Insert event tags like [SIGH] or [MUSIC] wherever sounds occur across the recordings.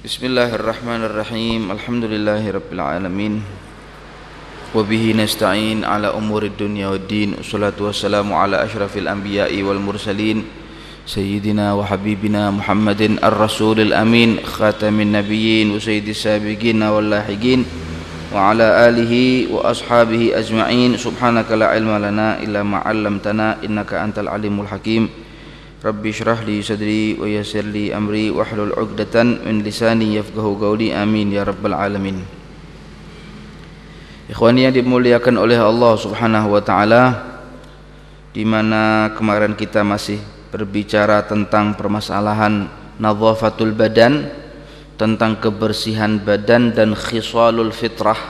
بسم الله الرحمن الرحيم. الحمد لله رب العالمين. وبه نستعين على أمور الدنيا والدين. والصلاة والسلام على أشرف الأنبياء والمرسلين. سيدنا وحبيبنا محمد الرسول الأمين. خاتم النبيين وسيد السابقين واللاحقين. وعلى آله وأصحابه أجمعين. سبحانك لا علم لنا إلا ما علمتنا. إنك أنت العليم الحكيم. Rabbi syrah li sadri wa yassir li amri wahlul 'uqdatan min lisani yafqahu qawli. Amin ya rabbal alamin. Ikhwani yang dimuliakan oleh Allah Subhanahu wa taala di mana kemarin kita masih berbicara tentang permasalahan nadhafatul badan tentang kebersihan badan dan khisalul fitrah.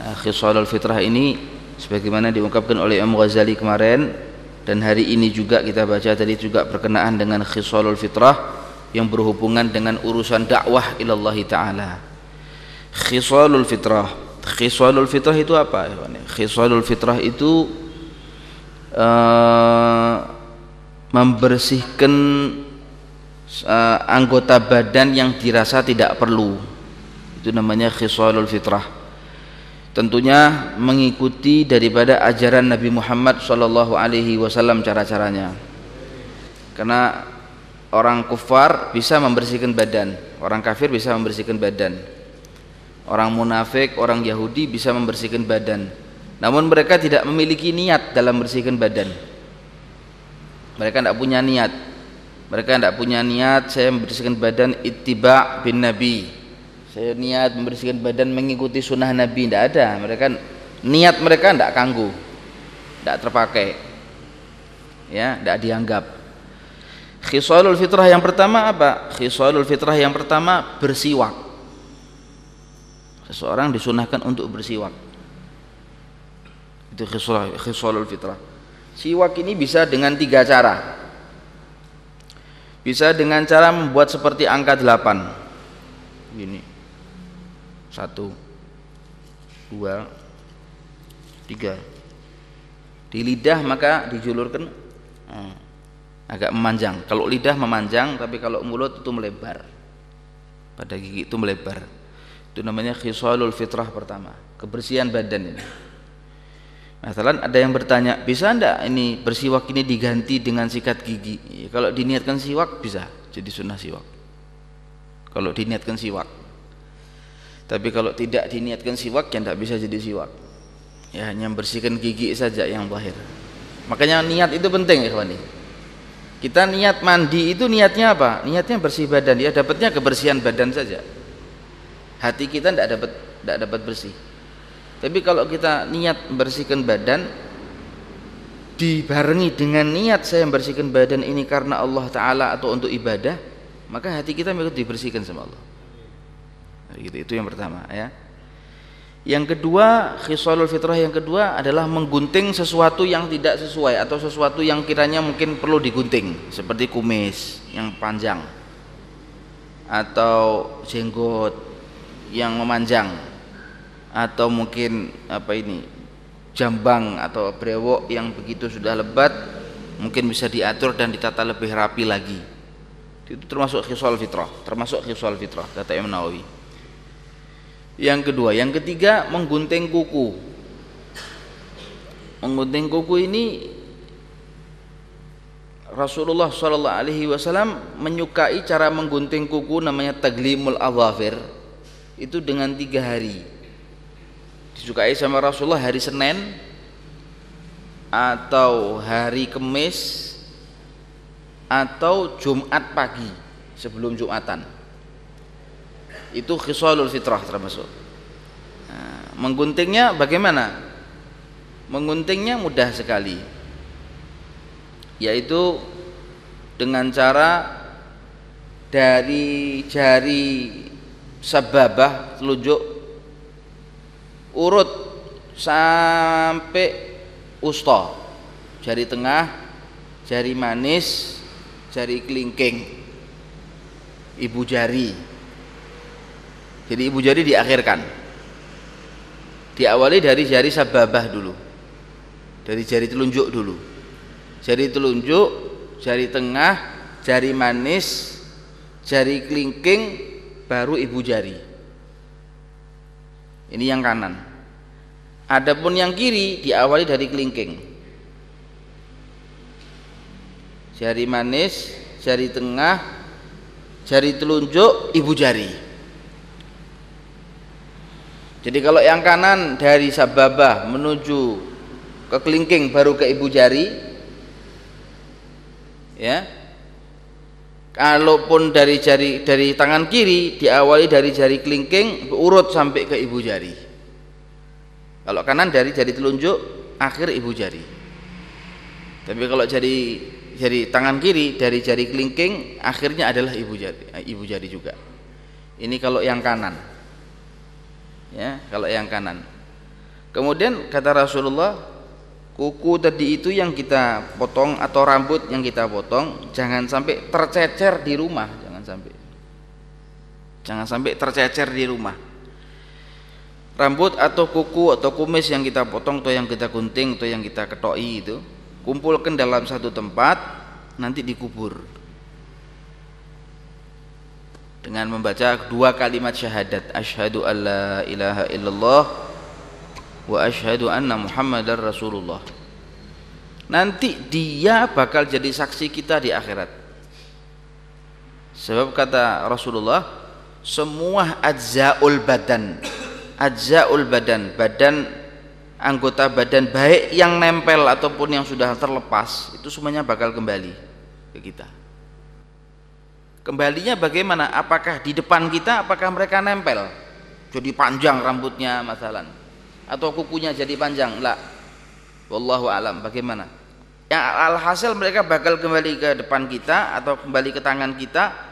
Nah, khisalul fitrah ini sebagaimana diungkapkan oleh Imam Ghazali kemarin dan hari ini juga kita baca tadi juga berkenaan dengan khisalul fitrah yang berhubungan dengan urusan dakwah ilallah taala. Khisalul fitrah. Khisalul fitrah itu apa khisalul fitrah itu uh, membersihkan uh, anggota badan yang dirasa tidak perlu. Itu namanya khisalul fitrah tentunya mengikuti daripada ajaran Nabi Muhammad sallallahu alaihi wasallam cara-caranya. Karena orang kufar bisa membersihkan badan, orang kafir bisa membersihkan badan. Orang munafik, orang Yahudi bisa membersihkan badan. Namun mereka tidak memiliki niat dalam membersihkan badan. Mereka tidak punya niat. Mereka tidak punya niat saya membersihkan badan ittiba bin Nabi saya niat membersihkan badan mengikuti sunnah Nabi tidak ada. Mereka niat mereka tidak kanggu tidak terpakai. Ya tidak dianggap. Khisalul fitrah yang pertama apa? Khisalul fitrah yang pertama bersiwak. Seseorang disunahkan untuk bersiwak. Itu khisalul fitrah. Siwak ini bisa dengan tiga cara. Bisa dengan cara membuat seperti angka delapan. Gini satu. Dua. Tiga. Di lidah maka dijulurkan hmm, agak memanjang. Kalau lidah memanjang tapi kalau mulut itu melebar. Pada gigi itu melebar. Itu namanya khisalul fitrah pertama. Kebersihan badan ini. Masalah ada yang bertanya, bisa ndak ini bersiwak ini diganti dengan sikat gigi? Ya, kalau diniatkan siwak bisa. Jadi sunnah siwak. Kalau diniatkan siwak. Tapi kalau tidak diniatkan siwak ya tidak bisa jadi siwak. Ya hanya bersihkan gigi saja yang bahir. Makanya niat itu penting ikhwani. Kita niat mandi itu niatnya apa? Niatnya bersih badan. Ya dapatnya kebersihan badan saja. Hati kita tidak dapat tidak dapat bersih. Tapi kalau kita niat bersihkan badan dibarengi dengan niat saya membersihkan badan ini karena Allah Ta'ala atau untuk ibadah maka hati kita ikut dibersihkan sama Allah gitu. Itu yang pertama ya. Yang kedua khisalul fitrah yang kedua adalah menggunting sesuatu yang tidak sesuai atau sesuatu yang kiranya mungkin perlu digunting seperti kumis yang panjang atau jenggot yang memanjang atau mungkin apa ini jambang atau brewok yang begitu sudah lebat mungkin bisa diatur dan ditata lebih rapi lagi. Itu termasuk khisal fitrah termasuk khisal fitrah kata Imam Nawawi yang kedua yang ketiga menggunting kuku. Menggunting kuku ini Rasulullah Wasallam menyukai cara menggunting kuku namanya taglimul azafir itu dengan tiga hari. Disukai sama Rasulullah hari Senin atau hari Kemis atau Jumat pagi sebelum Jumatan. Itu khisalul fitrah termasuk mengguntingnya bagaimana? Mengguntingnya mudah sekali. Yaitu dengan cara dari jari sababah telunjuk urut sampai usta. Jari tengah jari manis jari kelingking. Ibu jari. Jadi ibu jari diakhirkan. Diawali dari jari sababah dulu. Dari jari telunjuk dulu. Jari telunjuk, jari tengah, jari manis, jari kelingking, baru ibu jari. Ini yang kanan. Adapun yang kiri diawali dari kelingking. Jari manis, jari tengah, jari telunjuk, ibu jari. Jadi kalau yang kanan dari sababah menuju ke kelingking baru ke ibu jari, ya. Kalaupun dari jari dari tangan kiri diawali dari jari kelingking urut sampai ke ibu jari. Kalau kanan dari jari telunjuk akhir ibu jari. Tapi kalau jari jari tangan kiri dari jari kelingking akhirnya adalah ibu jari ibu jari juga. Ini kalau yang kanan. Ya, kalau yang kanan. Kemudian kata Rasulullah, kuku tadi itu yang kita potong atau rambut yang kita potong jangan sampai tercecer di rumah, jangan sampai. Jangan sampai tercecer di rumah. Rambut atau kuku atau kumis yang kita potong atau yang kita gunting atau yang kita ketoi itu kumpulkan dalam satu tempat nanti dikubur dengan membaca dua kalimat syahadat. Asyhadu alla ilaha illallah wa asyhadu anna muhammadar rasulullah. Nanti dia bakal jadi saksi kita di akhirat. Sebab kata Rasulullah semua ajzaul badan ajzaul badan badan anggota badan baik yang nempel ataupun yang sudah terlepas itu semuanya bakal kembali ke kita kembalinya bagaimana? Apakah di depan kita apakah mereka nempel? Jadi panjang rambutnya masalah atau kukunya jadi panjang? Lah wallahu alam. Bagaimana? Yang alhasil mereka bakal kembali ke depan kita atau kembali ke tangan kita.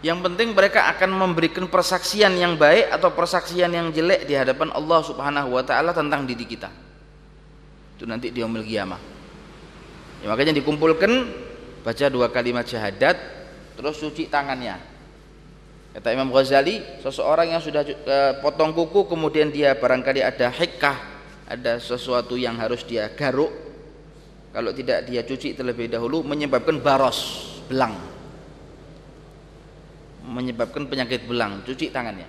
Yang penting mereka akan memberikan persaksian yang baik atau persaksian yang jelek di hadapan Allah Subhanahu wa taala tentang diri kita. Itu nanti di yaumul qiyamah. Ya, makanya dikumpulkan baca dua kalimat syahadat terus cuci tangannya. Kata Imam Ghazali, seseorang yang sudah uh, potong kuku kemudian dia barangkali ada hikah, ada sesuatu yang harus dia garuk. Kalau tidak dia cuci terlebih dahulu menyebabkan baros, belang menyebabkan penyakit belang cuci tangannya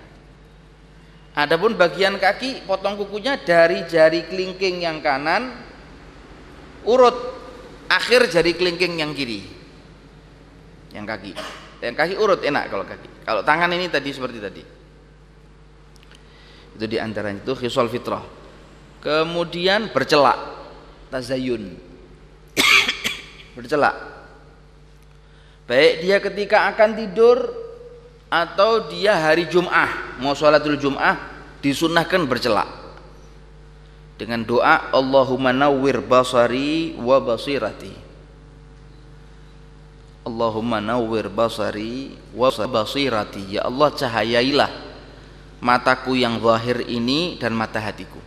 adapun bagian kaki potong kukunya dari jari kelingking yang kanan urut akhir jari kelingking yang kiri yang kaki. Yang kaki urut enak kalau kaki. Kalau tangan ini tadi seperti tadi. Itu di antaranya itu khisol fitrah. Kemudian bercelak. Tazayun. [COUGHS] Bercelak. Baik dia ketika akan tidur atau dia hari Jum'ah. Mau sholatul Jum'ah disunahkan bercelak. Dengan doa Allahumma nawwir basari wa basirati Allahumma nawwir basari wa basirati. Ya Allah cahayailah mataku yang zahir ini dan mata hatiku.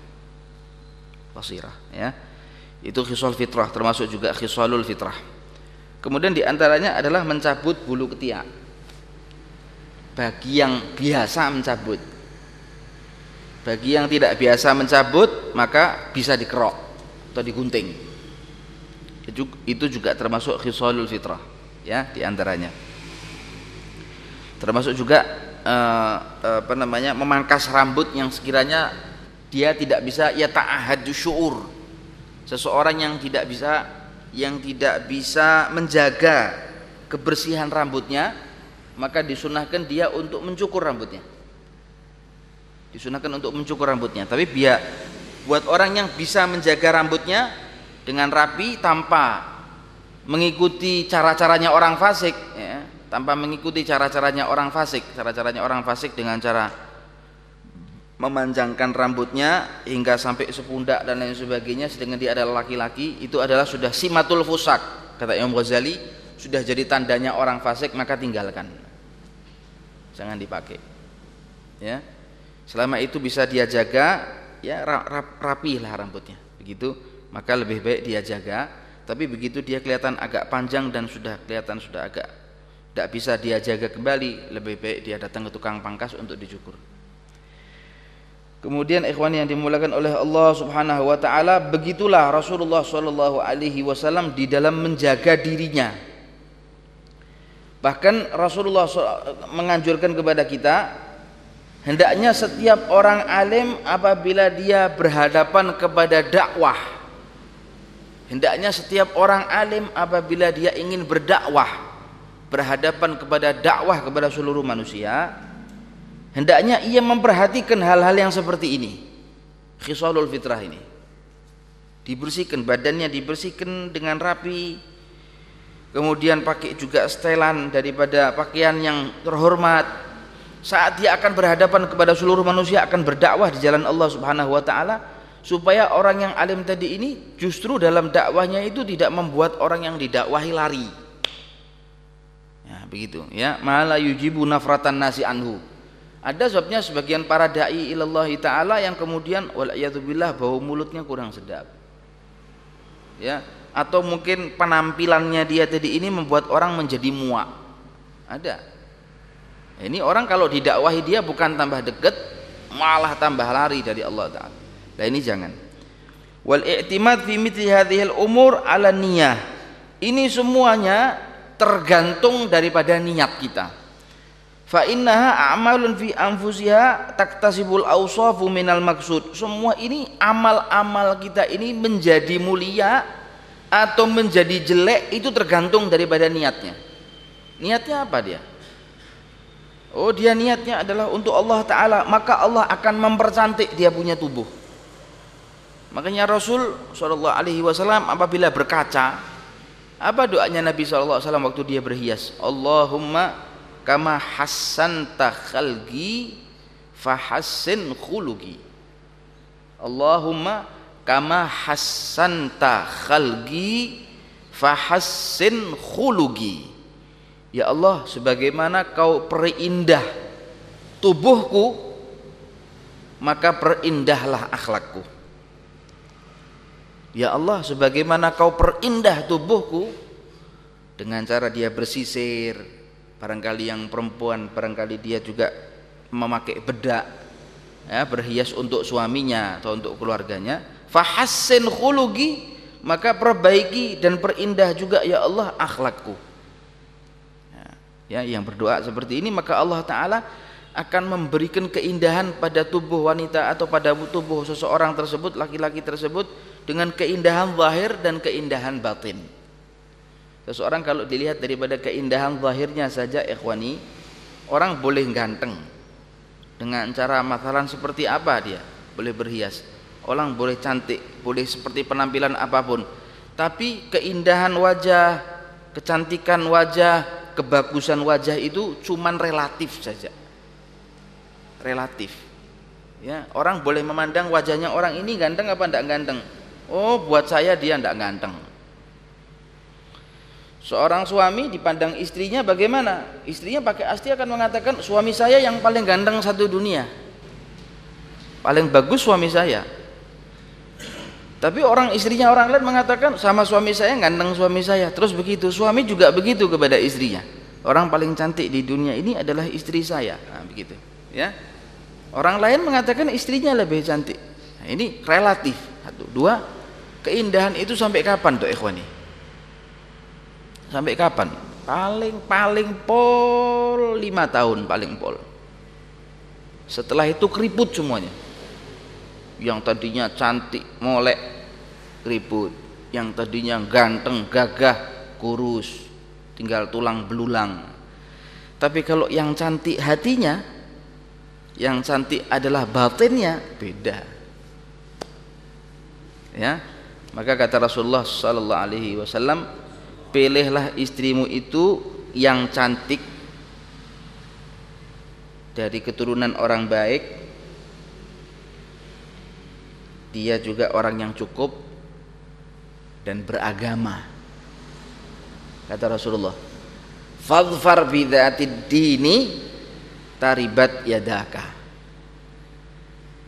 Basirah ya. Itu khisal fitrah termasuk juga khisalul fitrah. Kemudian di antaranya adalah mencabut bulu ketiak. Bagi yang biasa mencabut. Bagi yang tidak biasa mencabut maka bisa dikerok atau digunting. Itu juga termasuk khisalul fitrah ya di antaranya termasuk juga eh, apa namanya memangkas rambut yang sekiranya dia tidak bisa ya ta'ahad syuur. Seseorang yang tidak bisa yang tidak bisa menjaga kebersihan rambutnya maka disunahkan dia untuk mencukur rambutnya. Disunahkan untuk mencukur rambutnya. Tapi biar buat orang yang bisa menjaga rambutnya dengan rapi tanpa mengikuti cara-caranya orang fasik ya, tanpa mengikuti cara-caranya orang fasik cara-caranya orang fasik dengan cara memanjangkan rambutnya hingga sampai sepundak dan lain sebagainya sedangkan dia adalah laki-laki itu adalah sudah simatul fusak kata Imam Ghazali sudah jadi tandanya orang fasik maka tinggalkan. Jangan dipakai. Ya. Selama itu bisa dia jaga ya rap, rapi lah rambutnya. Begitu maka lebih baik dia jaga tapi begitu dia kelihatan agak panjang dan sudah kelihatan sudah agak tidak bisa dia jaga kembali lebih baik dia datang ke tukang pangkas untuk dicukur. Kemudian ikhwan yang dimulakan oleh Allah Subhanahu wa taala, begitulah Rasulullah sallallahu alaihi wasallam di dalam menjaga dirinya. Bahkan Rasulullah menganjurkan kepada kita hendaknya setiap orang alim apabila dia berhadapan kepada dakwah hendaknya setiap orang alim apabila dia ingin berdakwah berhadapan kepada dakwah kepada seluruh manusia hendaknya ia memperhatikan hal-hal yang seperti ini. Khisalul fitrah ini. Dibersihkan badannya dibersihkan dengan rapi kemudian pakai juga setelan daripada pakaian yang terhormat. Saat dia akan berhadapan kepada seluruh manusia akan berdakwah di jalan Allah Subhanahu wa taala supaya orang yang alim tadi ini justru dalam dakwahnya itu tidak membuat orang yang didakwahi lari. Ya, begitu ya. Mala yujibu nafratan nasi anhu. Ada sebabnya sebagian para dai ilallah taala yang kemudian walayatubillah bau mulutnya kurang sedap. Ya, atau mungkin penampilannya dia tadi ini membuat orang menjadi muak. Ada ini orang kalau didakwahi dia bukan tambah dekat, malah tambah lari dari Allah Taala. Nah ini jangan. Wal i'timad fi mithli hadhil umur ala niyah. Ini semuanya tergantung daripada niat kita. Fa innaha a'malun fi anfusiha taktasibul awsafu minal maksud. Semua ini amal-amal kita ini menjadi mulia atau menjadi jelek itu tergantung daripada niatnya. Niatnya apa dia? Oh dia niatnya adalah untuk Allah Ta'ala Maka Allah akan mempercantik dia punya tubuh Makanya Rasul Sallallahu Alaihi Wasallam apabila berkaca Apa doanya Nabi Wasallam waktu dia berhias? Allahumma kama hassanta khalgi fahassin khulugi Allahumma kama hassanta khalgi fahassin khulugi Ya Allah sebagaimana kau perindah tubuhku maka perindahlah akhlakku Ya Allah sebagaimana kau perindah tubuhku dengan cara dia bersisir barangkali yang perempuan barangkali dia juga memakai bedak ya, berhias untuk suaminya atau untuk keluarganya fahassin khulugi maka perbaiki dan perindah juga ya Allah akhlakku. Ya yang berdoa seperti ini maka Allah taala akan memberikan keindahan pada tubuh wanita atau pada tubuh seseorang tersebut laki-laki tersebut dengan keindahan zahir dan keindahan batin. Seseorang kalau dilihat daripada keindahan zahirnya saja ikhwani orang boleh ganteng. Dengan cara masalah seperti apa dia? Boleh berhias. Orang boleh cantik boleh seperti penampilan apa pun. Tapi keindahan wajah kecantikan wajah kebagusan wajah itu cuman relatif saja. Relatif. Ya orang boleh memandang wajahnya orang ini ganteng apa enggak ganteng oh buat saya dia enggak ganteng seorang suami dipandang istrinya bagaimana istrinya pakai asti akan mengatakan suami saya yang paling ganteng satu dunia paling bagus suami saya tapi orang istrinya orang lain mengatakan sama suami saya ganteng suami saya. Terus begitu, suami juga begitu kepada istrinya. Orang paling cantik di dunia ini adalah istri saya. Nah, begitu, ya. Orang lain mengatakan istrinya lebih cantik. Nah, ini relatif. Satu, dua, keindahan itu sampai kapan tuh ikhwani? Sampai kapan? Paling paling pol lima tahun paling pol. Setelah itu keriput semuanya yang tadinya cantik molek ribut yang tadinya ganteng gagah kurus tinggal tulang belulang tapi kalau yang cantik hatinya yang cantik adalah batinnya beda ya maka kata Rasulullah sallallahu alaihi wasallam pilihlah istrimu itu yang cantik dari keturunan orang baik. Dia juga orang yang cukup dan beragama. Kata Rasulullah fadfar bidzatid dini taribat yadaka.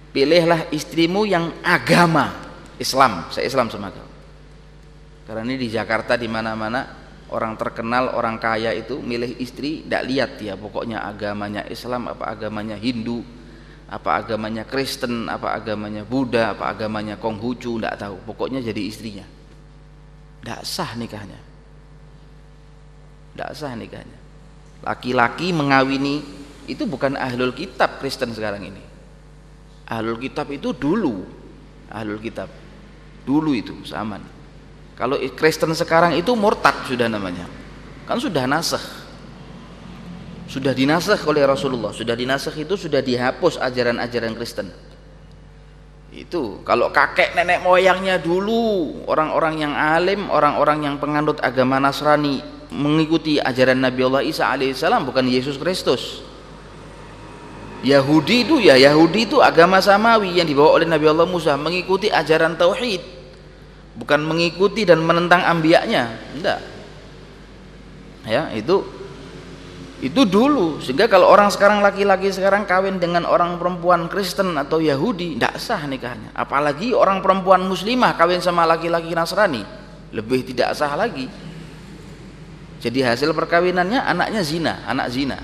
Pilihlah istrimu yang agama Islam saya Islam sama kau karena ini di Jakarta di mana-mana orang terkenal orang kaya itu milih istri tidak lihat dia pokoknya agamanya Islam apa agamanya Hindu apa agamanya Kristen, apa agamanya Buddha, apa agamanya Konghucu, tidak tahu. Pokoknya jadi istrinya. Tidak sah nikahnya. Tidak sah nikahnya. Laki-laki mengawini itu bukan ahlul kitab Kristen sekarang ini ahlul kitab itu dulu ahlul kitab dulu itu zaman. Kalau Kristen sekarang itu murtad sudah namanya. Kan sudah nasah sudah dinasah oleh Rasulullah. Sudah dinasah itu sudah dihapus ajaran-ajaran Kristen. Itu kalau kakek nenek moyangnya dulu orang-orang yang alim orang-orang yang penganut agama Nasrani mengikuti ajaran Nabi Allah Isa alaihissalam bukan Yesus Kristus. Yahudi itu ya Yahudi itu agama samawi yang dibawa oleh Nabi Allah Musa mengikuti ajaran tauhid bukan mengikuti dan menentang ambiaknya. Enggak. Ya itu itu dulu. Sehingga kalau orang sekarang laki-laki sekarang kawin dengan orang perempuan Kristen atau Yahudi tidak sah nikahnya. Apalagi orang perempuan muslimah kawin sama laki-laki Nasrani lebih tidak sah lagi. Jadi hasil perkawinannya anaknya zina anak zina.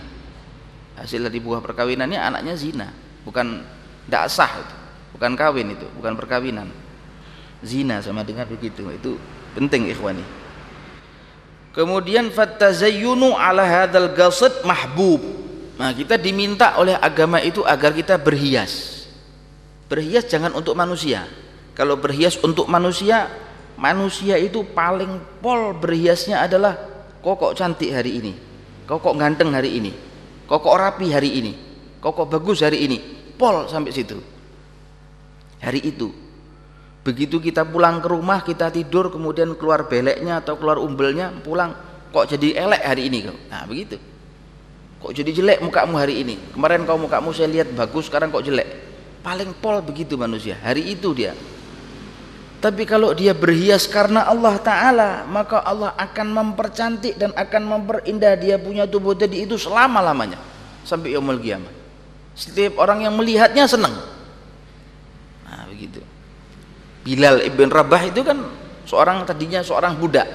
Hasil dari buah perkawinannya anaknya zina. Bukan tidak sah itu. Bukan kawin itu bukan perkawinan zina sama dengan begitu itu penting ikhwani Kemudian fatazayyunu ala hadzal ghasad mahbub. Nah, kita diminta oleh agama itu agar kita berhias. Berhias jangan untuk manusia. Kalau berhias untuk manusia, manusia itu paling pol berhiasnya adalah kokok cantik hari ini. Kokok ganteng hari ini. Kokok rapi hari ini. Kokok bagus hari ini. Pol sampai situ. Hari itu begitu kita pulang ke rumah kita tidur kemudian keluar beleknya atau keluar umbelnya pulang kok jadi elek hari ini nah begitu. Kok jadi jelek mukamu hari ini? Kemarin kau mukamu saya lihat bagus sekarang kok jelek? Paling pol begitu manusia hari itu dia. Tapi kalau dia berhias karena Allah Ta'ala maka Allah akan mempercantik dan akan memperindah dia punya tubuh tadi itu selama-lamanya sampai yaumul kiamat. Setiap orang yang melihatnya senang Bilal ibn Rabah itu kan seorang tadinya seorang budak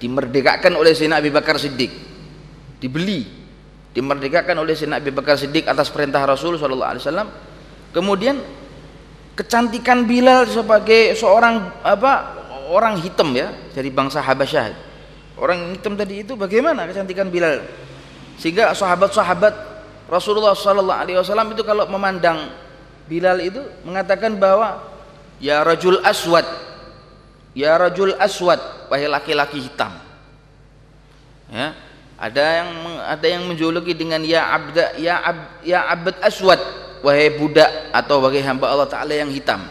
dimerdekakan oleh Sayyidina Abu Bakar Siddiq. Dibeli dimerdekakan oleh Sayyidina Abu Bakar Siddiq atas perintah Rasul SAW kemudian kecantikan Bilal sebagai seorang apa orang hitam ya dari bangsa Habasyah. Orang hitam tadi itu bagaimana kecantikan Bilal? Sehingga sahabat-sahabat Rasulullah SAW itu kalau memandang Bilal itu mengatakan bahwa Ya rajul aswad. Ya rajul aswad. Wahai laki-laki hitam. Ya. Ada yang ada yang menjuluki dengan ya abda ya ab, ya abd aswad. Wahai budak atau wahai hamba Allah taala yang hitam.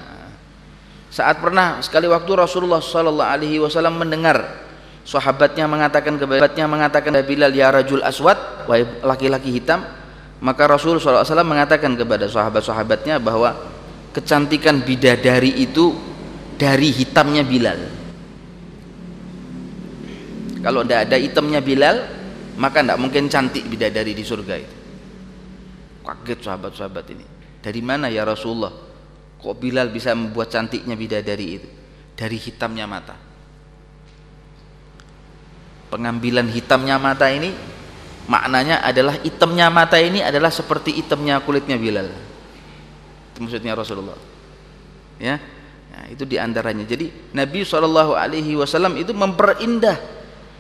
Saat pernah sekali waktu Rasulullah sallallahu alaihi wasallam mendengar sahabatnya mengatakan kepadanya mengatakan Bilal ya rajul aswad wahai laki-laki hitam. Maka Rasul sallallahu alaihi wasallam mengatakan kepada sahabat-sahabatnya bahwa kecantikan bidadari itu dari hitamnya Bilal. Kalau tidak ada hitamnya Bilal maka tidak mungkin cantik bidadari di surga itu. Kaget sahabat-sahabat ini. Dari mana ya Rasulullah? Kok Bilal bisa membuat cantiknya bidadari itu? Dari hitamnya mata. Pengambilan hitamnya mata ini maknanya adalah hitamnya mata ini adalah seperti hitamnya kulitnya Bilal maksudnya Rasulullah. Ya. Nah, itu di antaranya jadi Nabi Wasallam itu memperindah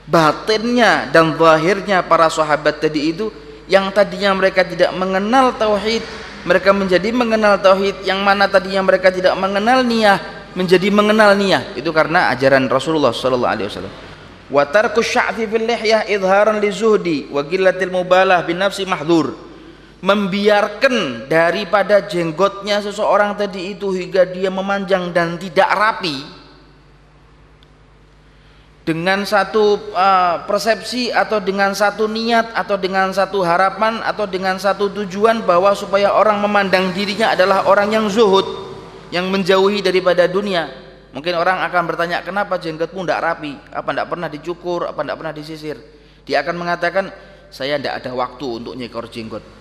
batinnya dan zahirnya para sahabat tadi itu yang tadinya mereka tidak mengenal tauhid mereka menjadi mengenal tauhid. Yang mana tadinya mereka tidak mengenal niyah menjadi mengenal niyah. Itu karena ajaran Rasulullah sallallahu alaihi wasallam. Sya'fi fil lihyah idharan li zuhdi wa qillatil mubalah bin nafsi mahdhur membiarkan daripada jenggotnya seseorang tadi itu hingga dia memanjang dan tidak rapi. Dengan satu uh, persepsi atau dengan satu niat atau dengan satu harapan atau dengan satu tujuan bahwa supaya orang memandang dirinya adalah orang yang zuhud yang menjauhi daripada dunia. Mungkin orang akan bertanya kenapa jenggotmu tidak rapi? Apa tidak pernah dicukur? Apa tidak pernah disisir? Dia akan mengatakan saya tidak ada waktu untuk nyekor jenggot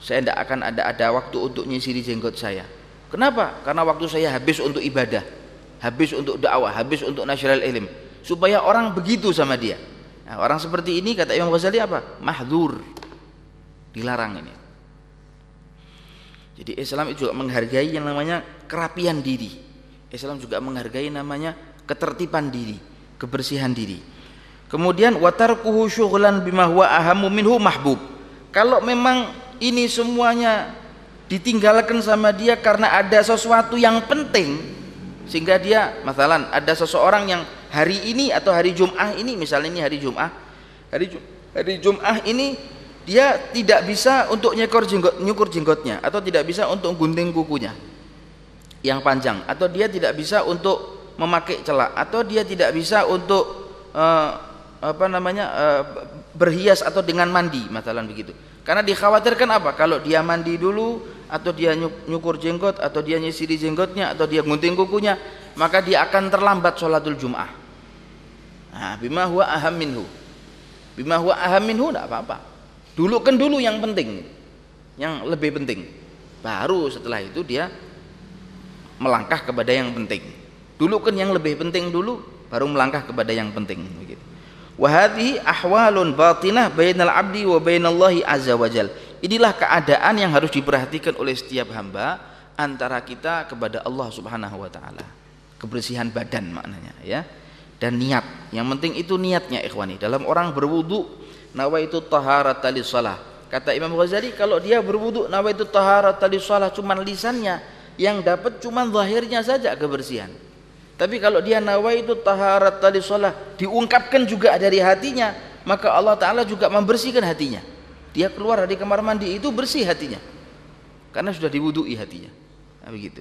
saya tidak akan ada ada waktu untuk nyisiri jenggot saya. Kenapa? Karena waktu saya habis untuk ibadah habis untuk dakwah habis untuk nasional ilm supaya orang begitu sama dia. Nah, orang seperti ini kata Imam Ghazali apa? Mahdur dilarang ini. Jadi Islam juga menghargai yang namanya kerapian diri. Islam juga menghargai namanya ketertiban diri kebersihan diri. Kemudian watarkuhu syughlan bima ahamu minhu mahbub. Kalau memang ini semuanya ditinggalkan sama dia karena ada sesuatu yang penting. Sehingga dia masalah ada seseorang yang hari ini atau hari Jum'ah ini misalnya ini hari Jum'ah hari hari Jum'ah ini dia tidak bisa untuk nyekor jenggot nyukur jenggotnya atau tidak bisa untuk gunting kukunya yang panjang. Atau dia tidak bisa untuk memakai celak. Atau dia tidak bisa untuk uh, apa namanya uh, berhias atau dengan mandi masalah begitu karena dikhawatirkan apa? Kalau dia mandi dulu atau dia nyukur jenggot atau dia nyisiri jenggotnya atau dia gunting kukunya maka dia akan terlambat sholatul jum'ah. Nah, bima huwa aham minhu. Bima huwa aham minhu tidak apa-apa. Dulu kan dulu yang penting. Yang lebih penting. Baru setelah itu dia melangkah kepada yang penting. Dulu kan yang lebih penting dulu baru melangkah kepada yang penting begitu wahadhi ahwalun batinah bainal abdi wa bainallahi azza wajal Inilah keadaan yang harus diperhatikan oleh setiap hamba antara kita kepada Allah Subhanahu wa taala. Kebersihan badan maknanya ya. Dan niat. Yang penting itu niatnya ikhwani. Dalam orang berwudu nawaitu taharata salah. Kata Imam Ghazali kalau dia berwudu nawaitu taharata salah cuman lisannya yang dapat cuman zahirnya saja kebersihan. Tapi kalau dia nawaitu taharata salah diungkapkan juga dari hatinya, maka Allah taala juga membersihkan hatinya. Dia keluar dari kamar mandi itu bersih hatinya. Karena sudah diwudui hatinya. Nah, begitu.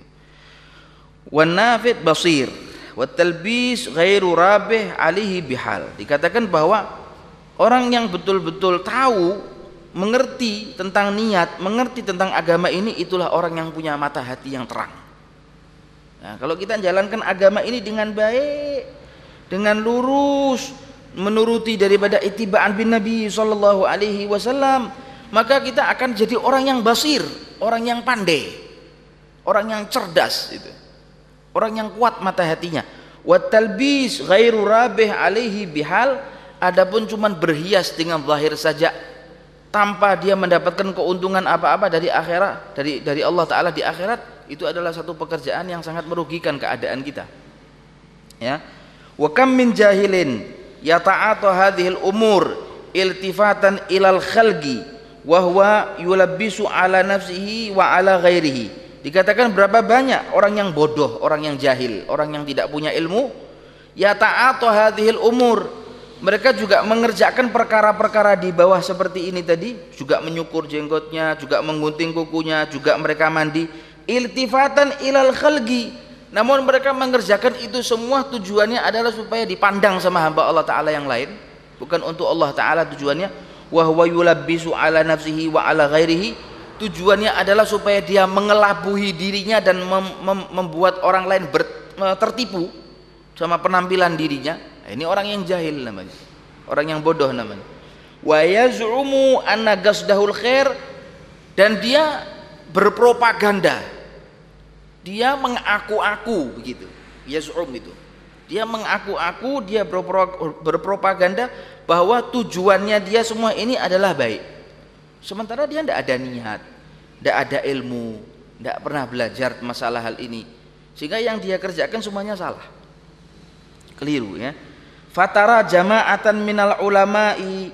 Wan nafid basir wat talbis ghairu rabih alihi bihal. Dikatakan bahwa orang yang betul-betul tahu mengerti tentang niat mengerti tentang agama ini itulah orang yang punya mata hati yang terang nah, kalau kita jalankan agama ini dengan baik dengan lurus menuruti daripada itibaan bin Nabi sallallahu alaihi wasallam maka kita akan jadi orang yang basir orang yang pandai orang yang cerdas itu. Orang yang kuat mata hatinya. Wa talbis ghairu alaihi bihal adapun cuman berhias dengan zahir saja tanpa dia mendapatkan keuntungan apa-apa dari akhirat dari dari Allah taala di akhirat itu adalah satu pekerjaan yang sangat merugikan keadaan kita. Ya. Wa kam min jahilin yata'atu hadhil umur iltifatan ilal khalqi wa huwa yulabbisu ala nafsihi wa ala ghairihi. Dikatakan berapa banyak orang yang bodoh orang yang jahil orang yang tidak punya ilmu? Yata'atu hadhil umur. Mereka juga mengerjakan perkara-perkara di bawah seperti ini tadi. Juga menyukur jenggotnya juga menggunting kukunya juga mereka mandi iltifatan ilal khalqi. Namun mereka mengerjakan itu semua tujuannya adalah supaya dipandang sama hamba Allah Ta'ala yang lain. Bukan untuk Allah Ta'ala tujuannya. Wahwa yulabbisu ala nafsihi wa ala ghairihi. Tujuannya adalah supaya dia mengelabuhi dirinya dan mem mem membuat orang lain ber tertipu sama penampilan dirinya. Nah, ini orang yang jahil namanya. Orang yang bodoh namanya. Wa yaz'umu anna gasdahul khair. Dan dia berpropaganda dia mengaku-aku begitu. Yaz'um itu. Dia mengaku-aku dia berpropaganda bahwa tujuannya dia semua ini adalah baik. Sementara dia tidak ada niat tidak ada ilmu tidak pernah belajar masalah hal ini. Sehingga yang dia kerjakan semuanya salah. Keliru ya. Fatara jama'atan minal ulama'i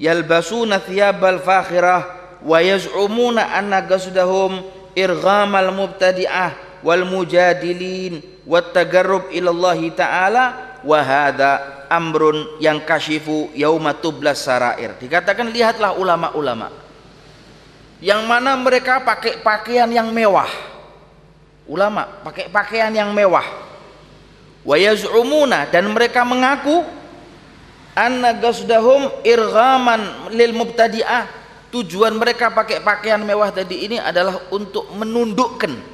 yalbasuna thiyabal fakhirah wa yaz'umuna anna gasudahum irghamal mubtadi'ah wal mujadilin wat tagarrub Allah taala wa hadha amrun yang kashifu yauma tublas sarair. Dikatakan lihatlah ulama-ulama. Yang mana mereka pakai pakaian yang mewah. Ulama pakai pakaian yang mewah. Wa yaz'umuna dan mereka mengaku anna gasdahum irghaman lil mubtadi'ah. Tujuan mereka pakai pakaian mewah tadi ini adalah untuk menundukkan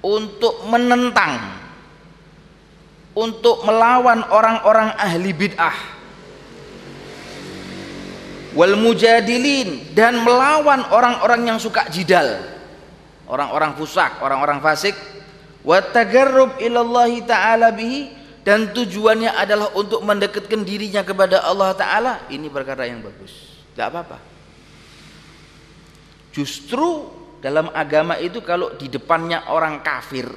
untuk menentang untuk melawan orang-orang ahli bid'ah wal mujadilin dan melawan orang-orang yang suka jidal orang-orang fusak, orang-orang fasik wa tagarrub ilallahi ta'ala bihi dan tujuannya adalah untuk mendekatkan dirinya kepada Allah Ta'ala. Ini perkara yang bagus. Tidak apa-apa. Justru dalam agama itu kalau di depannya orang kafir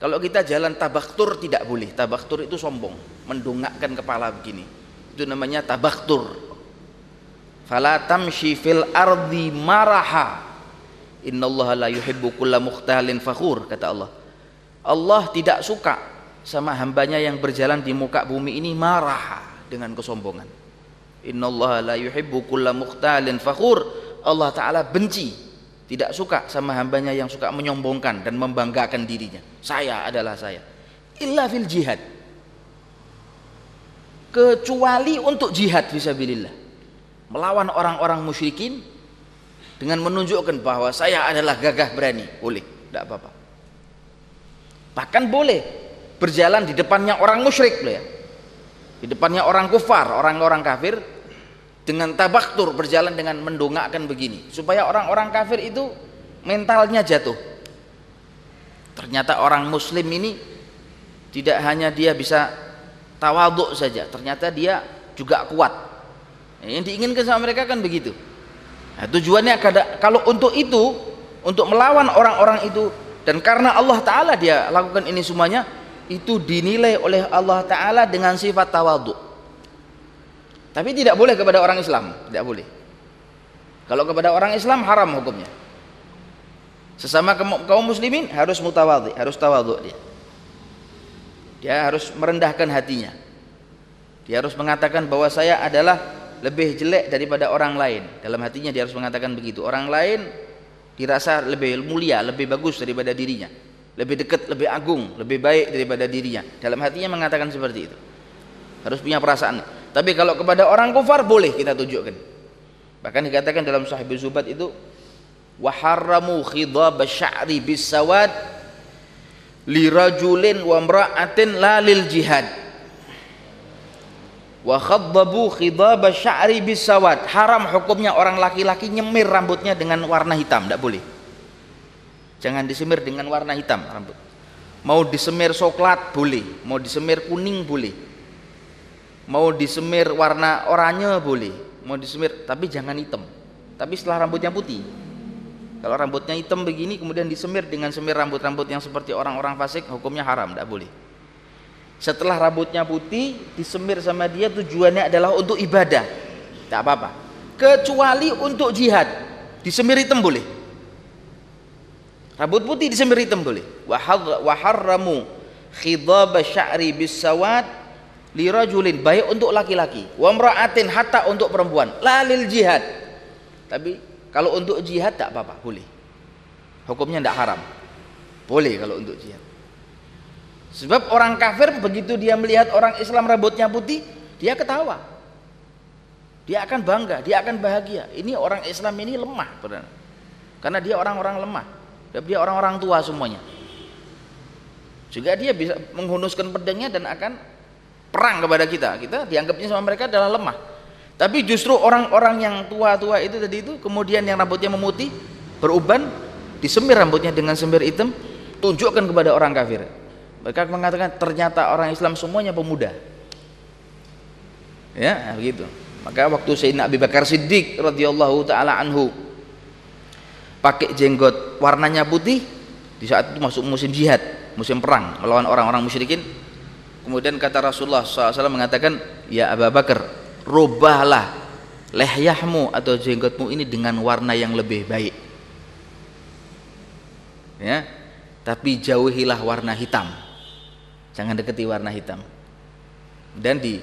kalau kita jalan tabaktur tidak boleh. Tabaktur itu sombong mendongakkan kepala begini. Itu namanya tabaktur. Fala tamshi fil ardi maraha. Innallaha la yuhibbu kulla mukhtalin fakhur kata Allah. Allah tidak suka sama hambanya yang berjalan di muka bumi ini marah dengan kesombongan. Innallaha la yuhibbu kulla mukhtalin fakhur. Allah taala benci tidak suka sama hambanya yang suka menyombongkan dan membanggakan dirinya. Saya adalah saya. Illa fil jihad. Kecuali untuk jihad fisabilillah. Melawan orang-orang musyrikin dengan menunjukkan bahwa saya adalah gagah berani. Boleh tidak apa-apa. Bahkan boleh berjalan di depannya orang musyrik ya di depannya orang kufar orang-orang kafir dengan tabaktur berjalan dengan mendongakkan begini supaya orang-orang kafir itu mentalnya jatuh. Ternyata orang muslim ini tidak hanya dia bisa tawaduk saja ternyata dia juga kuat. Yang diinginkan sama mereka kan begitu. Nah, tujuannya kalau untuk itu, untuk melawan orang-orang itu dan karena Allah Taala dia lakukan ini semuanya, itu dinilai oleh Allah Taala dengan sifat tawadhu. Tapi tidak boleh kepada orang Islam, tidak boleh. Kalau kepada orang Islam haram hukumnya. Sesama kaum muslimin harus mutawadhi, harus tawadhu dia. Dia harus merendahkan hatinya. Dia harus mengatakan bahwa saya adalah lebih jelek daripada orang lain dalam hatinya dia harus mengatakan begitu orang lain dirasa lebih mulia lebih bagus daripada dirinya lebih dekat lebih agung lebih baik daripada dirinya dalam hatinya mengatakan seperti itu harus punya perasaan tapi kalau kepada orang kufar boleh kita tunjukkan. Bahkan dikatakan dalam sahih zubat itu waharramu khidab sya'ri bisawad lirajulin wa mra'atin lalil jihad. Wa khaddabu khidab sya'ri bisawad haram hukumnya orang laki-laki nyemir rambutnya dengan warna hitam tidak boleh. Jangan disemir dengan warna hitam rambut. Mau disemir coklat boleh. Mau disemir kuning boleh mau disemir warna oranye boleh. Mau disemir tapi jangan hitam. Tapi setelah rambutnya putih. Kalau rambutnya hitam begini kemudian disemir dengan semir rambut-rambut yang seperti orang-orang fasik hukumnya haram tidak boleh. Setelah rambutnya putih disemir sama dia tujuannya adalah untuk ibadah. Tak apa-apa. Kecuali untuk jihad. Disemir hitam boleh. Rambut putih disemir hitam boleh. Waharramu khidab sya'ri bisawat lirajulin baik untuk laki-laki wa mra'atin hatta untuk perempuan lalil jihad tapi kalau untuk jihad tak apa-apa boleh hukumnya tidak haram boleh kalau untuk jihad Sebab orang kafir begitu dia melihat orang Islam rambutnya putih, dia ketawa. Dia akan bangga, dia akan bahagia. Ini orang Islam ini lemah, benar. Karena dia orang-orang lemah. Dia orang-orang tua semuanya. Juga dia bisa menghunuskan pedangnya dan akan perang kepada kita. Kita dianggapnya sama mereka adalah lemah. Tapi justru orang-orang yang tua-tua itu tadi itu kemudian yang rambutnya memutih, beruban, disemir rambutnya dengan semir hitam, tunjukkan kepada orang kafir mereka mengatakan ternyata orang Islam semuanya pemuda. Ya, begitu. Maka waktu Sayyidina Abu Bakar Siddiq radhiyallahu taala anhu pakai jenggot warnanya putih di saat itu masuk musim jihad, musim perang melawan orang-orang musyrikin. Kemudian kata Rasulullah SAW mengatakan, ya Abu Bakar, rubahlah lehyahmu atau jenggotmu ini dengan warna yang lebih baik. Ya, tapi jauhilah warna hitam. Jangan deketi warna hitam. Dan di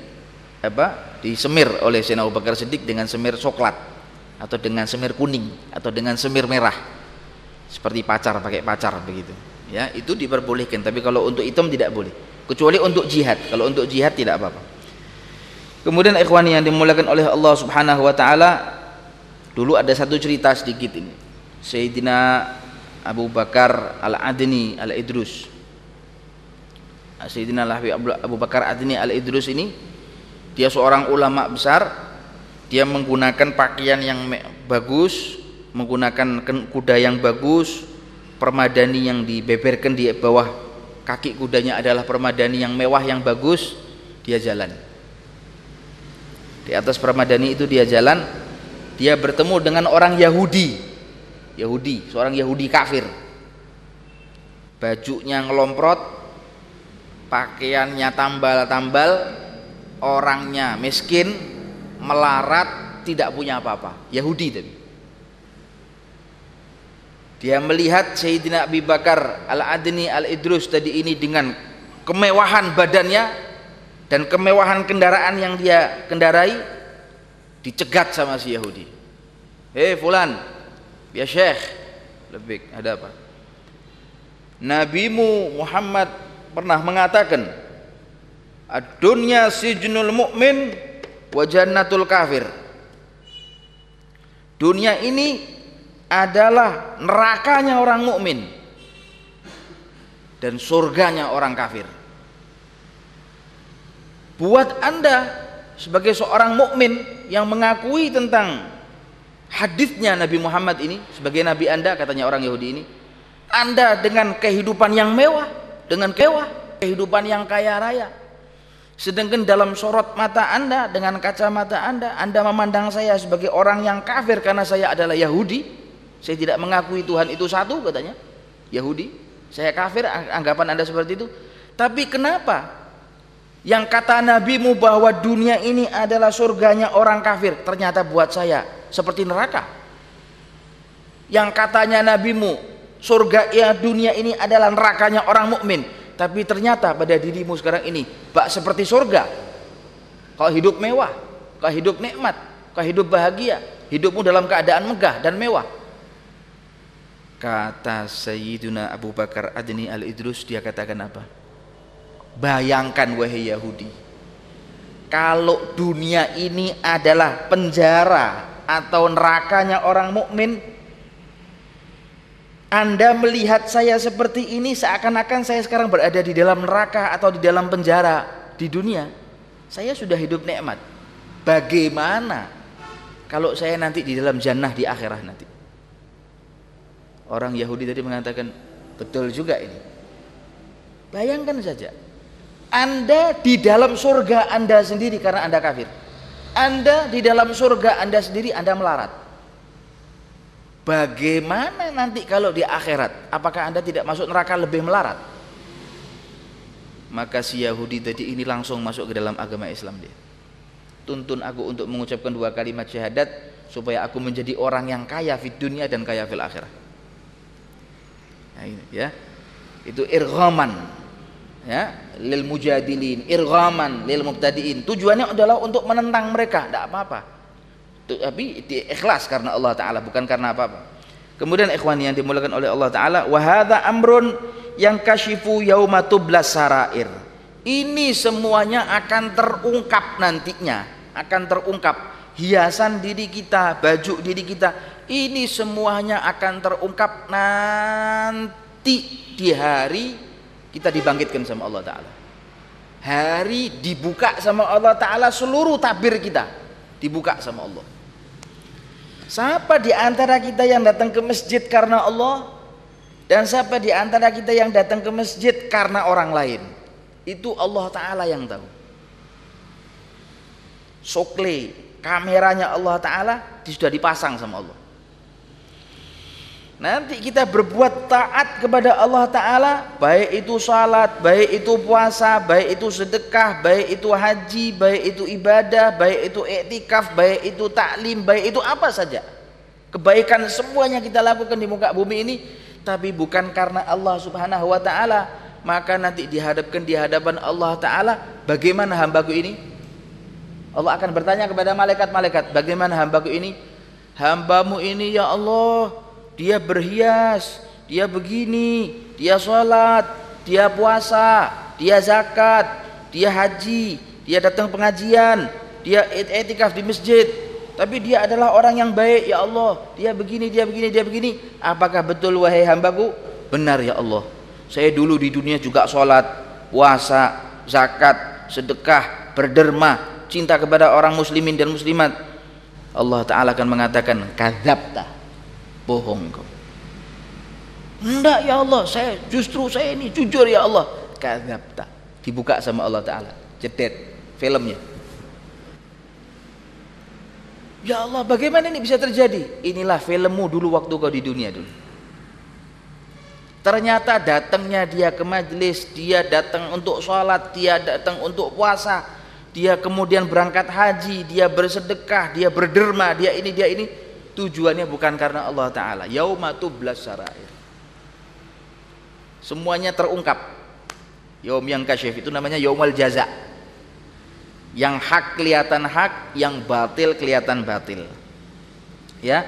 apa disemir oleh Sayyidina Abu Bakar Siddiq dengan semir coklat atau dengan semir kuning atau dengan semir merah. Seperti pacar pakai pacar begitu. Ya itu diperbolehkan. Tapi kalau untuk hitam tidak boleh kecuali untuk jihad. Kalau untuk jihad tidak apa-apa. Kemudian ikhwani yang dimulakan oleh Allah Subhanahu wa taala dulu ada satu cerita sedikit ini. Sayyidina Abu Bakar Al-Adni Al-Idrus. Sayyidina Abu Bakar Adni Al-Idrus ini dia seorang ulama besar. Dia menggunakan pakaian yang bagus menggunakan kuda yang bagus permadani yang dibeberkan di bawah kaki kudanya adalah permadani yang mewah yang bagus dia jalan di atas permadani itu dia jalan dia bertemu dengan orang Yahudi Yahudi seorang Yahudi kafir bajunya ngelomprot pakaiannya tambal-tambal orangnya miskin melarat tidak punya apa-apa. Yahudi tadi. Dia melihat Sayyidina Abi Bakar Al-Adni Al-Idrus tadi ini dengan kemewahan badannya dan kemewahan kendaraan yang dia kendarai dicegat sama si Yahudi. Hei fulan, ya Syekh, lebih ada apa? Nabimu Muhammad pernah mengatakan, "Ad-dunya sijnul mu'min wa jannatul kafir." Dunia ini adalah nerakanya orang mukmin dan surganya orang kafir. Buat Anda sebagai seorang mukmin yang mengakui tentang hadisnya Nabi Muhammad ini sebagai nabi Anda katanya orang Yahudi ini, Anda dengan kehidupan yang mewah, dengan kewah, kehidupan yang kaya raya. Sedangkan dalam sorot mata Anda dengan kacamata Anda, Anda memandang saya sebagai orang yang kafir karena saya adalah Yahudi, saya tidak mengakui Tuhan itu satu katanya. Yahudi. Saya kafir anggapan Anda seperti itu. Tapi kenapa? Yang kata nabimu bahwa dunia ini adalah surganya orang kafir, ternyata buat saya seperti neraka. Yang katanya nabimu surga ya dunia ini adalah nerakanya orang mukmin, tapi ternyata pada dirimu sekarang ini bak seperti surga. Kau hidup mewah, kau hidup nikmat, kau hidup bahagia, hidupmu dalam keadaan megah dan mewah kata Sayyiduna Abu Bakar Adni Al-Idrus dia katakan apa? Bayangkan wahai Yahudi kalau dunia ini adalah penjara atau nerakanya orang mukmin anda melihat saya seperti ini seakan-akan saya sekarang berada di dalam neraka atau di dalam penjara di dunia. Saya sudah hidup nikmat. Bagaimana kalau saya nanti di dalam jannah di akhirat nanti Orang Yahudi tadi mengatakan betul juga ini. Bayangkan saja. Anda di dalam surga Anda sendiri karena Anda kafir. Anda di dalam surga Anda sendiri Anda melarat. Bagaimana nanti kalau di akhirat? Apakah Anda tidak masuk neraka lebih melarat? Maka si Yahudi tadi ini langsung masuk ke dalam agama Islam dia. Tuntun aku untuk mengucapkan dua kalimat syahadat supaya aku menjadi orang yang kaya di dunia dan kaya fil akhirat ya itu irghaman ya lil mujadilin irghaman lil mubtadiin. Tujuannya adalah untuk menentang mereka. Tidak apa-apa. Tapi ikhlas karena Allah taala bukan karena apa-apa. Kemudian ikhwan yang dimulakan oleh Allah taala wa hadza amrun yang kashifu yauma tublas sarair. Ini semuanya akan terungkap nantinya. Akan terungkap. Hiasan diri kita baju diri kita ini semuanya akan terungkap nanti di hari kita dibangkitkan sama Allah Ta'ala. Hari dibuka sama Allah Ta'ala seluruh tabir kita dibuka sama Allah. Siapa di antara kita yang datang ke masjid karena Allah? Dan siapa di antara kita yang datang ke masjid karena orang lain? Itu Allah Ta'ala yang tahu. Sokle kameranya Allah Ta'ala sudah dipasang sama Allah Nanti kita berbuat taat kepada Allah Ta'ala Baik itu salat, baik itu puasa, baik itu sedekah, baik itu haji, baik itu ibadah, baik itu iktikaf, baik itu taklim, baik itu apa saja Kebaikan semuanya kita lakukan di muka bumi ini Tapi bukan karena Allah Subhanahu Wa Ta'ala Maka nanti dihadapkan di hadapan Allah Ta'ala Bagaimana hambaku ini? Allah akan bertanya kepada malaikat-malaikat Bagaimana hambaku ini? Hambamu ini ya Allah dia berhias, dia begini, dia sholat, dia puasa, dia zakat, dia haji, dia datang pengajian, dia etikaf di masjid. Tapi dia adalah orang yang baik ya Allah. Dia begini, dia begini, dia begini. Apakah betul wahai hambaku? Benar ya Allah. Saya dulu di dunia juga sholat, puasa, zakat, sedekah, berderma, cinta kepada orang muslimin dan muslimat. Allah Ta'ala akan mengatakan, kadzabta bohong kau. Enggak ya Allah. Saya justru saya ini jujur ya Allah. Kadzabta dibuka sama Allah taala. Jedet filmnya. Ya Allah bagaimana ini bisa terjadi? Inilah filmmu dulu waktu kau di dunia dulu. Ternyata datangnya dia ke majelis dia datang untuk sholat dia datang untuk puasa. Dia kemudian berangkat haji, dia bersedekah, dia berderma, dia ini, dia ini, tujuannya bukan karena Allah Ta'ala. Yaumatu sarair. Semuanya terungkap. Yaum yang kasyif itu namanya yaumal jaza. Yang hak kelihatan hak, yang batil kelihatan batil. Ya,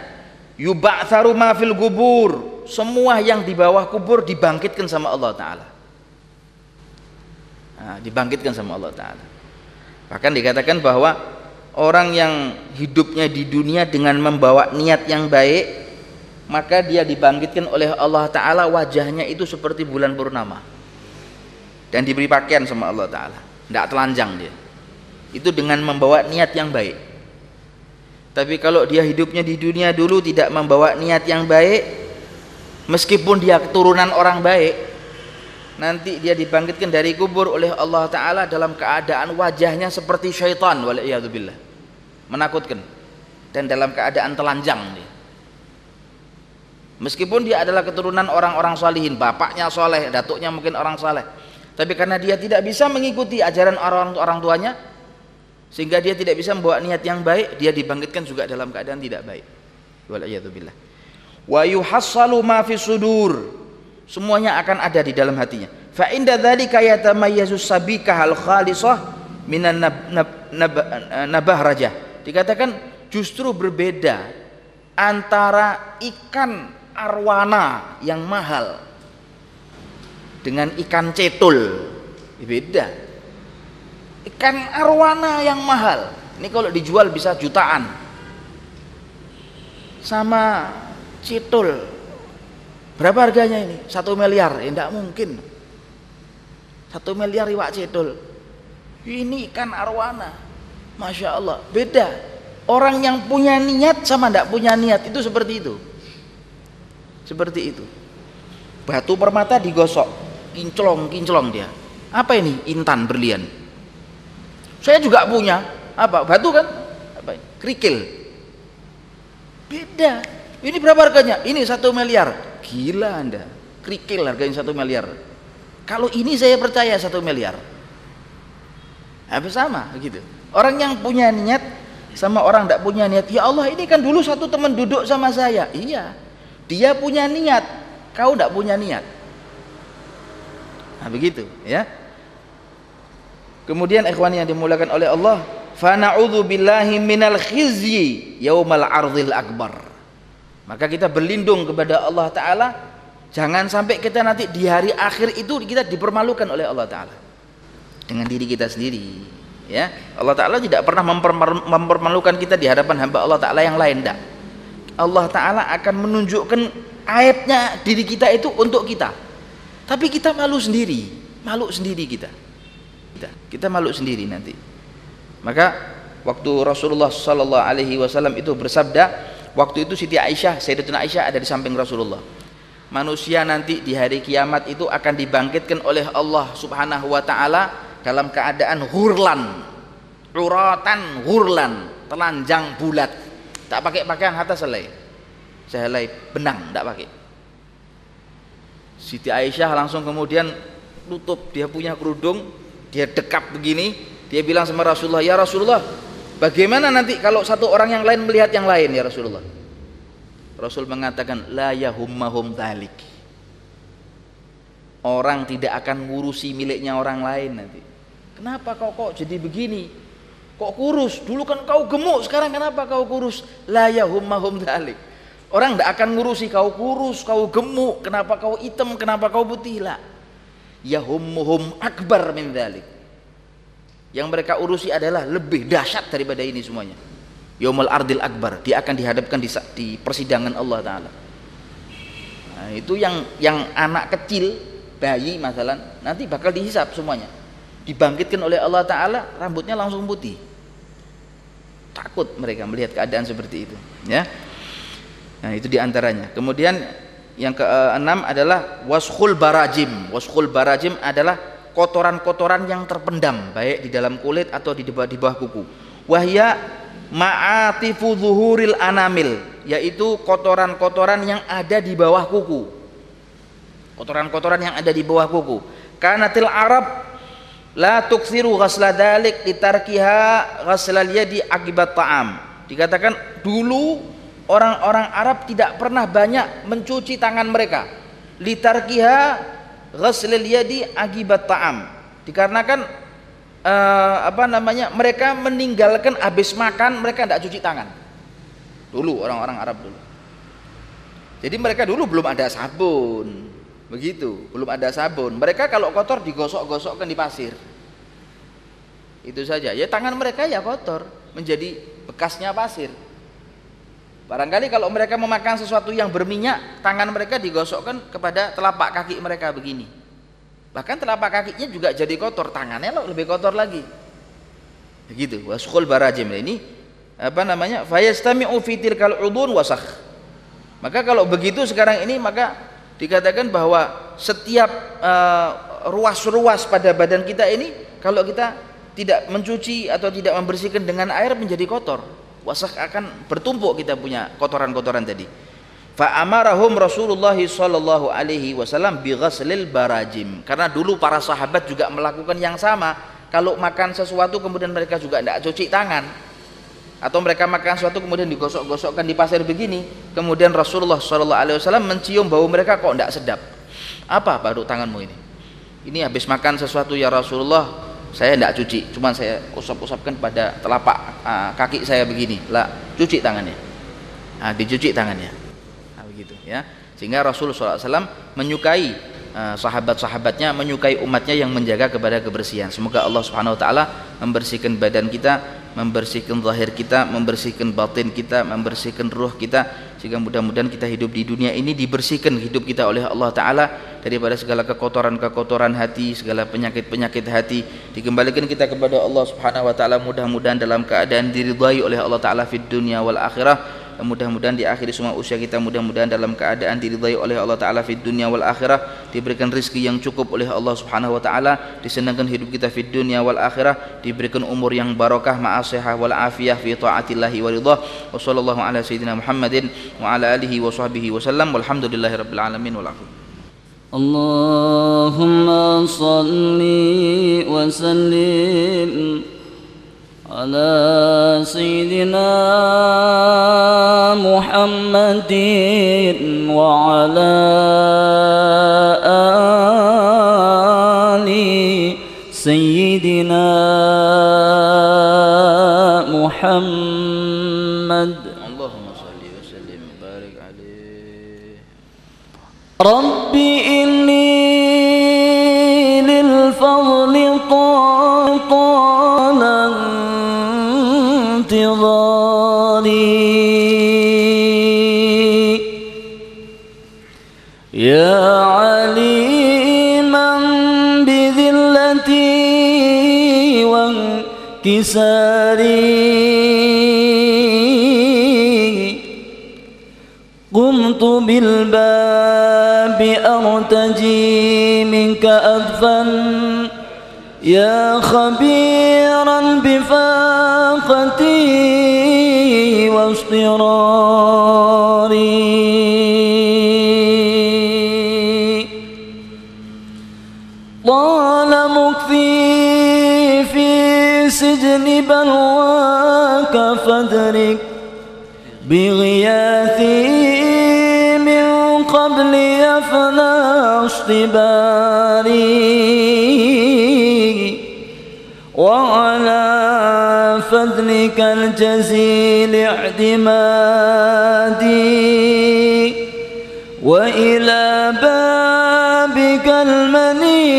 yub'atsaru ma fil gubur. Semua yang di bawah kubur dibangkitkan sama Allah Ta'ala. Nah, dibangkitkan sama Allah Ta'ala Bahkan dikatakan bahwa orang yang hidupnya di dunia dengan membawa niat yang baik, maka dia dibangkitkan oleh Allah Ta'ala wajahnya itu seperti bulan purnama. Dan diberi pakaian sama Allah Ta'ala. Tidak telanjang dia. Itu dengan membawa niat yang baik. Tapi kalau dia hidupnya di dunia dulu tidak membawa niat yang baik, meskipun dia keturunan orang baik, nanti dia dibangkitkan dari kubur oleh Allah Ta'ala dalam keadaan wajahnya seperti syaitan waliyahzubillah menakutkan. Dan dalam keadaan telanjang dia. Meskipun dia adalah keturunan orang-orang salihin bapaknya soleh, datuknya mungkin orang soleh tapi karena dia tidak bisa mengikuti ajaran orang-orang tuanya sehingga dia tidak bisa membawa niat yang baik dia dibangkitkan juga dalam keadaan tidak baik. Waliyahzubillah wa yuhassalu ma fi sudur semuanya akan ada di dalam hatinya. Fa inda dzalika yatamayyazu sabika hal khalisah minan nab, nab, nab, nabah raja dikatakan justru berbeda antara ikan arwana yang mahal dengan ikan cetul. Beda. Ikan arwana yang mahal. Ini kalau dijual bisa jutaan. Sama cetul Berapa harganya ini? Satu miliar? Tidak mungkin. Satu miliar iwak cedol. Ini ikan arwana. Masya Allah. Beda. Orang yang punya niat sama tidak punya niat itu seperti itu. Seperti itu. Batu permata digosok. Kinclong, kinclong dia. Apa ini? Intan berlian. Saya juga punya. Apa? Batu kan? Apa? Kerikil. Beda. Ini berapa harganya? Ini satu miliar. Gila anda. Kerikil harganya satu miliar. Kalau ini saya percaya satu miliar. Habis sama begitu. Orang yang punya niat sama orang tidak punya niat ya Allah ini kan dulu satu teman duduk sama saya. Iya. Dia punya niat. Kau tidak punya niat. Nah begitu ya. Kemudian ikhwan yang dimulakan oleh Allah fa na'udzu billahi minal khizyi yaumal ardhil akbar maka kita berlindung kepada Allah Ta'ala. Jangan sampai kita nanti di hari akhir itu kita dipermalukan oleh Allah Ta'ala. Dengan diri kita sendiri ya. Allah Ta'ala tidak pernah mempermalukan kita di hadapan hamba Allah Ta'ala yang lain tidak Allah Ta'ala akan menunjukkan aibnya diri kita itu untuk kita. Tapi kita malu sendiri malu sendiri kita. Kita, kita malu sendiri nanti. Maka waktu Rasulullah Sallallahu Alaihi Wasallam itu bersabda Waktu itu Siti Aisyah, Sayyidatuna Aisyah ada di samping Rasulullah. Manusia nanti di hari kiamat itu akan dibangkitkan oleh Allah Subhanahu wa taala dalam keadaan hurlan. Uratan hurlan, telanjang bulat. Tak pakai pakaian atas selai. Selai benang tak pakai. Siti Aisyah langsung kemudian tutup dia punya kerudung, dia dekap begini, dia bilang sama Rasulullah, "Ya Rasulullah, Bagaimana nanti kalau satu orang yang lain melihat yang lain ya Rasulullah? Rasul mengatakan la yahummahum talik. Orang tidak akan ngurusi miliknya orang lain nanti. Kenapa kau kok jadi begini? Kok kurus? Dulu kan kau gemuk, sekarang kenapa kau kurus? La yahummahum talik. Orang tidak akan ngurusi kau kurus, kau gemuk, kenapa kau hitam, kenapa kau putih lah. Yahummuhum akbar min yang mereka urusi adalah lebih dahsyat daripada ini semuanya. Yomul Ardil Akbar dia akan dihadapkan di, di persidangan Allah Ta'ala. Nah, itu yang yang anak kecil bayi masalah nanti bakal dihisap semuanya. Dibangkitkan oleh Allah Ta'ala rambutnya langsung putih. Takut mereka melihat keadaan seperti itu ya. Nah itu di antaranya. Kemudian yang keenam adalah waskhul barajim. Waskhul barajim adalah kotoran-kotoran yang terpendam baik di dalam kulit atau di bawah, di bawah kuku. Wahya ma'atifu zuhuril anamil yaitu kotoran-kotoran yang ada di bawah kuku. Kotoran-kotoran yang ada di bawah kuku. Kanatil arab la tuksiru ghasla dalik litarkiha ghaslal yadi akibat ta'am. Dikatakan dulu orang-orang Arab tidak pernah banyak mencuci tangan mereka. Litarkiha ghaslal yadi akibat ta'am. Dikarenakan uh, apa namanya mereka meninggalkan habis makan mereka tidak cuci tangan. Dulu orang-orang Arab dulu. Jadi mereka dulu belum ada sabun. Begitu belum ada sabun. Mereka kalau kotor digosok-gosokkan di pasir. Itu saja. Ya tangan mereka ya kotor menjadi bekasnya pasir barangkali kalau mereka memakan sesuatu yang berminyak tangan mereka digosokkan kepada telapak kaki mereka begini. Bahkan telapak kakinya juga jadi kotor tangannya lebih kotor lagi. Begitu. Wasukul barajim. Ini apa namanya? Fayastami'u fi tilkal udun wasakh. Maka kalau begitu sekarang ini maka dikatakan bahwa setiap eh, ruas-ruas uh, pada badan kita ini kalau kita tidak mencuci atau tidak membersihkan dengan air menjadi kotor wasak akan bertumpuk kita punya kotoran-kotoran tadi. Fa amarahum Rasulullah sallallahu alaihi wasallam bi ghaslil barajim. Karena dulu para sahabat juga melakukan yang sama. Kalau makan sesuatu kemudian mereka juga tidak cuci tangan. Atau mereka makan sesuatu kemudian digosok-gosokkan di pasir begini kemudian Rasulullah SAW mencium bau mereka kok tidak sedap? Apa baru tanganmu ini? Ini habis makan sesuatu ya Rasulullah saya tidak cuci cuma saya usap-usapkan pada telapak uh, kaki saya begini. Lah cuci tangannya. Nah, dicuci tangannya. Nah, begitu ya. Sehingga Rasulullah SAW menyukai uh, sahabat-sahabatnya menyukai umatnya yang menjaga kepada kebersihan. Semoga Allah Subhanahu Wa Taala membersihkan badan kita membersihkan zahir kita, membersihkan batin kita, membersihkan ruh kita sehingga mudah-mudahan kita hidup di dunia ini dibersihkan hidup kita oleh Allah taala daripada segala kekotoran-kekotoran hati, segala penyakit-penyakit hati, dikembalikan kita kepada Allah Subhanahu wa taala mudah-mudahan dalam keadaan diridhai oleh Allah taala fid dunya wal akhirah mudah-mudahan di akhir semua usia kita mudah-mudahan dalam keadaan diridhai oleh Allah taala di dunia wal akhirah diberikan rezeki yang cukup oleh Allah Subhanahu wa taala disenangkan hidup kita di dunia wal akhirah diberikan umur yang barokah ma'asihah wal afiyah fi taatillahi wa ridha wa sallallahu ala sayyidina Muhammadin wa ala alihi wa sahbihi wasallam walhamdulillahi rabbil alamin wal akhir اللهم صل وسلم على سيدنا محمد وعلى آل سيدنا محمد. اللهم صل وسلم وبارك عليه. وانكساري قمت بالباب أرتجي منك أدفا. يا خبيرا بفاقتي واصطراري بغياثي من قبل يفنى اصطباري وعلى فضلك الجزيل اعتمادي وإلى بابك المني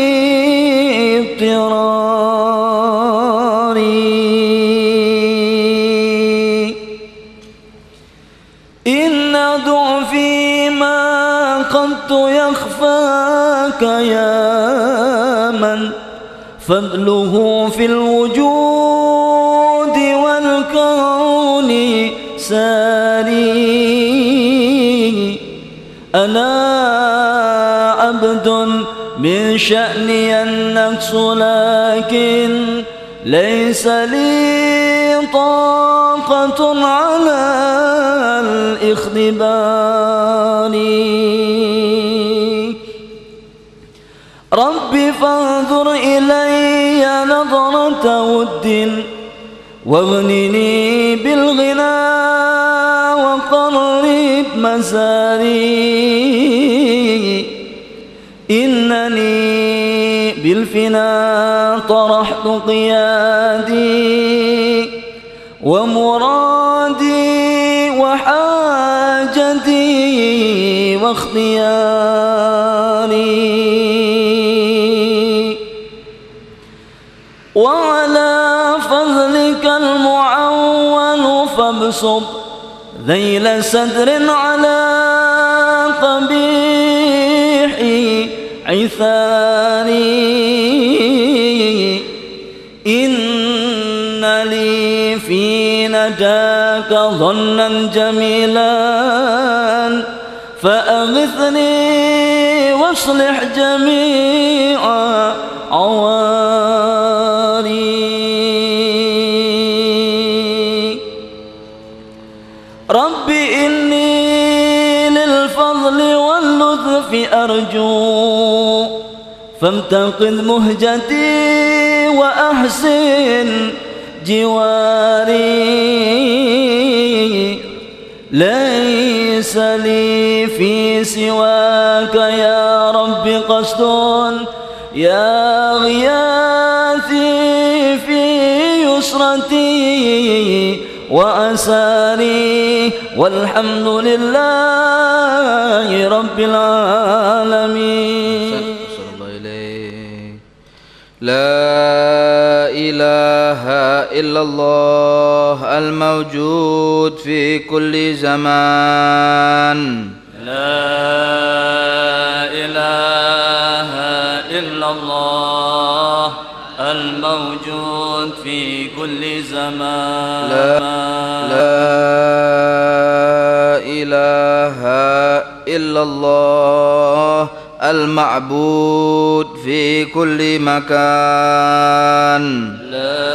اضطراري فضله في الوجود والكون ساري أنا عبد من شأني النقص لكن ليس لي طاقة على الاختبار ود واغنني بالغنى وقرب مساري. إنني بالفنا طرحت قيادي ومرادي وحاجتي واختياري. فابسط ذيل صدر على قبيح عثاري. إن لي في نجاك ظنا جميلا فأغثني واصلح جميع عواري. رب إني للفضل واللطف أرجو فامتقذ مهجتي وأحسن جواري. ليس لي في سواك يا رب قصد يا غياثي في يسرتي. وأساري والحمد لله رب العالمين. لا إله إلا الله الموجود في كل زمان. لا إله إلا الله الموجود في كل زمان. لا, لا إله إلا الله المعبود في كل مكان. لا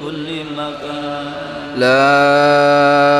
كل مكان. لا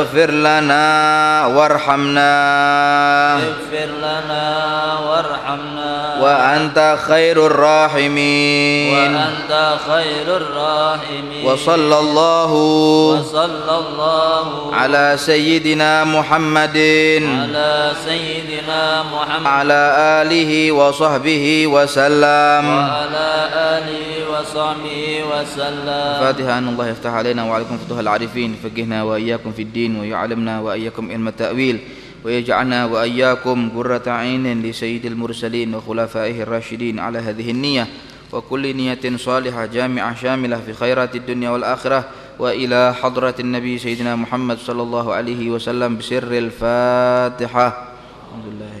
اغفر لنا وارحمنا. اغفر لنا وأنت خير الراحمين. وأنت خير الراحمين. وصلى الله وصلى الله على سيدنا محمد. على سيدنا محمد. على آله وصحبه وسلم. وعلى آله وصحبه وسلم. فاتحة أن الله يفتح علينا وعليكم فتوح العارفين. فقهنا وإياكم في الدين ويعلمنا وإياكم علم التأويل. ويجعلنا وإياكم قرة عين لسيد المرسلين وخلفائه الراشدين على هذه النية. وكل نية صالحة جامعة شاملة في خيرات الدنيا والآخرة وإلى حضرة النبي سيدنا محمد صلى الله عليه وسلم بسر الفاتحة. أعوذ بالله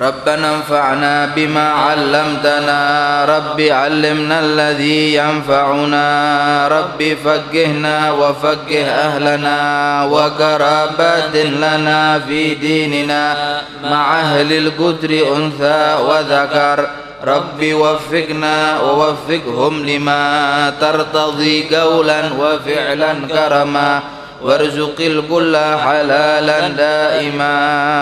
ربنا انفعنا بما علمتنا. رب علمنا الذي ينفعنا. رب فقهنا وفقه أهلنا. وقرابات لنا في ديننا. مع أهل القدر أنثى وذكر. رب وفقنا ووفقهم لما ترتضي قولا وفعلا كرما. وارزق الكل حلالا دائما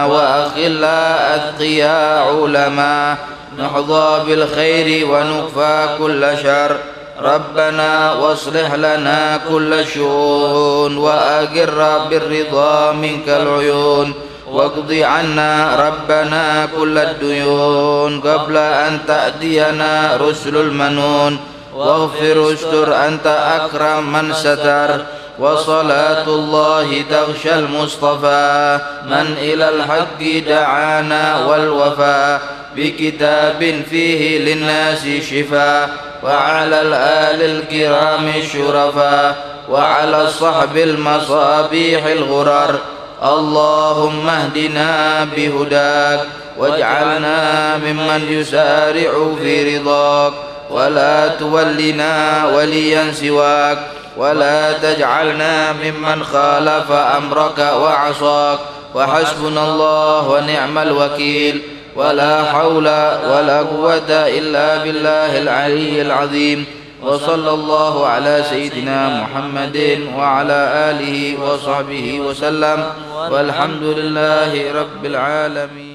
وأخلا أتقياء علما نحظى بالخير ونكفى كل شر. ربنا واصلح لنا كل شؤون وأقر بالرضا منك العيون. واقض عنا ربنا كل الديون قبل أن تأتينا رسل المنون. واغفر استر أنت أكرم من ستر. وصلاة الله تغشى المصطفى. من إلى الحق دعانا والوفاء بكتاب فيه للناس شفاء وعلى الآل الكرام الشرفاء وعلى الصحب المصابيح الغرر. اللهم اهدنا بهداك. واجعلنا ممن يسارع في رضاك. ولا تولنا وليا سواك. ولا تجعلنا ممن خالف أمرك وعصاك. وحسبنا الله ونعم الوكيل. ولا حول ولا قوة إلا بالله العلي العظيم. وصلى الله على سيدنا محمد وعلى آله وصحبه وسلم. والحمد لله رب العالمين.